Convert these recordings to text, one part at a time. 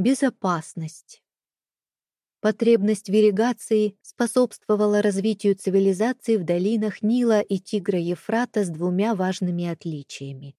Безопасность. Потребность в ирригации способствовала развитию цивилизации в долинах Нила и Тигра-Ефрата с двумя важными отличиями.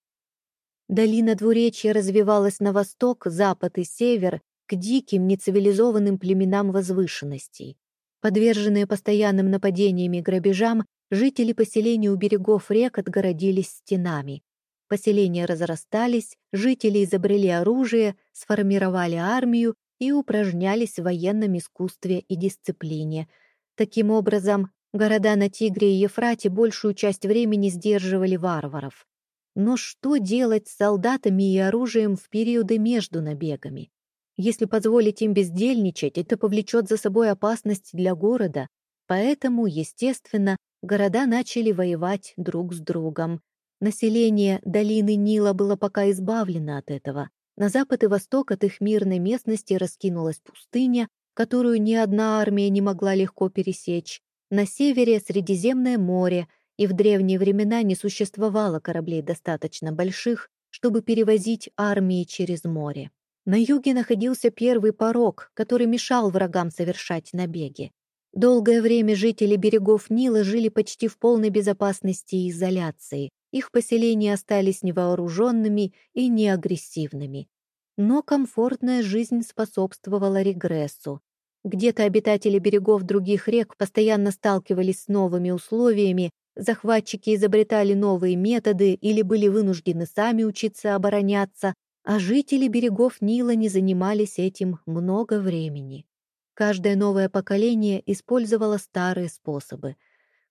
Долина двуречья развивалась на восток, запад и север к диким, нецивилизованным племенам возвышенностей. Подверженные постоянным нападениям и грабежам, жители поселений у берегов рек отгородились стенами. Поселения разрастались, жители изобрели оружие, сформировали армию и упражнялись в военном искусстве и дисциплине. Таким образом, города на Тигре и Ефрате большую часть времени сдерживали варваров. Но что делать с солдатами и оружием в периоды между набегами? Если позволить им бездельничать, это повлечет за собой опасность для города. Поэтому, естественно, города начали воевать друг с другом. Население долины Нила было пока избавлено от этого. На запад и восток от их мирной местности раскинулась пустыня, которую ни одна армия не могла легко пересечь. На севере — Средиземное море, и в древние времена не существовало кораблей достаточно больших, чтобы перевозить армии через море. На юге находился первый порог, который мешал врагам совершать набеги. Долгое время жители берегов Нила жили почти в полной безопасности и изоляции. Их поселения остались невооруженными и неагрессивными. Но комфортная жизнь способствовала регрессу. Где-то обитатели берегов других рек постоянно сталкивались с новыми условиями, захватчики изобретали новые методы или были вынуждены сами учиться обороняться, а жители берегов Нила не занимались этим много времени. Каждое новое поколение использовало старые способы.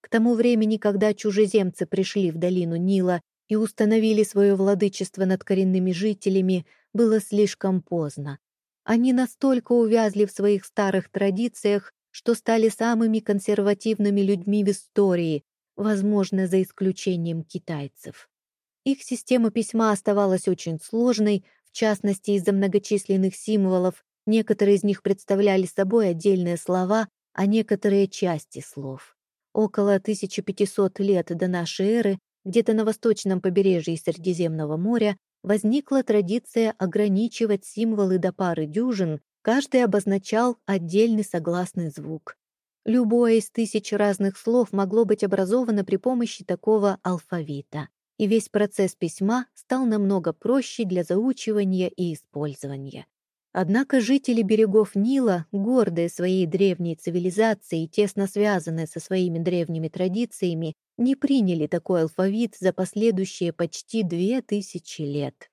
К тому времени, когда чужеземцы пришли в долину Нила и установили свое владычество над коренными жителями, было слишком поздно. Они настолько увязли в своих старых традициях, что стали самыми консервативными людьми в истории, возможно, за исключением китайцев. Их система письма оставалась очень сложной, в частности, из-за многочисленных символов, некоторые из них представляли собой отдельные слова, а некоторые — части слов. Около 1500 лет до нашей эры, где-то на восточном побережье Средиземного моря, возникла традиция ограничивать символы до пары дюжин, каждый обозначал отдельный согласный звук. Любое из тысяч разных слов могло быть образовано при помощи такого алфавита и весь процесс письма стал намного проще для заучивания и использования. Однако жители берегов Нила, гордые своей древней цивилизацией и тесно связанные со своими древними традициями, не приняли такой алфавит за последующие почти две тысячи лет.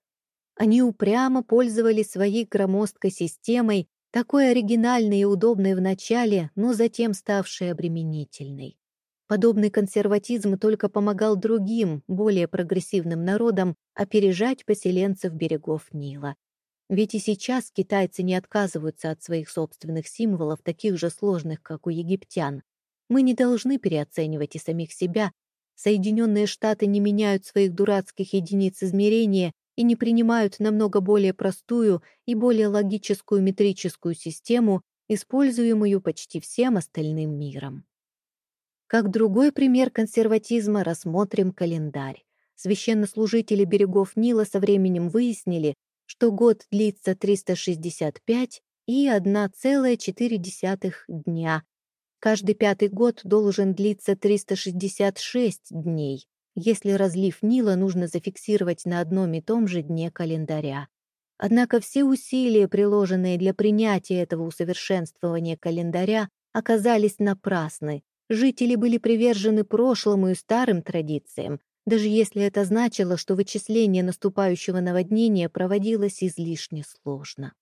Они упрямо пользовались своей громоздкой системой, такой оригинальной и удобной в начале, но затем ставшей обременительной. Подобный консерватизм только помогал другим, более прогрессивным народам опережать поселенцев берегов Нила. Ведь и сейчас китайцы не отказываются от своих собственных символов, таких же сложных, как у египтян. Мы не должны переоценивать и самих себя. Соединенные Штаты не меняют своих дурацких единиц измерения и не принимают намного более простую и более логическую метрическую систему, используемую почти всем остальным миром. Как другой пример консерватизма рассмотрим календарь. Священнослужители берегов Нила со временем выяснили, что год длится 365 и 1,4 дня. Каждый пятый год должен длиться 366 дней, если разлив Нила нужно зафиксировать на одном и том же дне календаря. Однако все усилия, приложенные для принятия этого усовершенствования календаря, оказались напрасны, Жители были привержены прошлому и старым традициям, даже если это значило, что вычисление наступающего наводнения проводилось излишне сложно.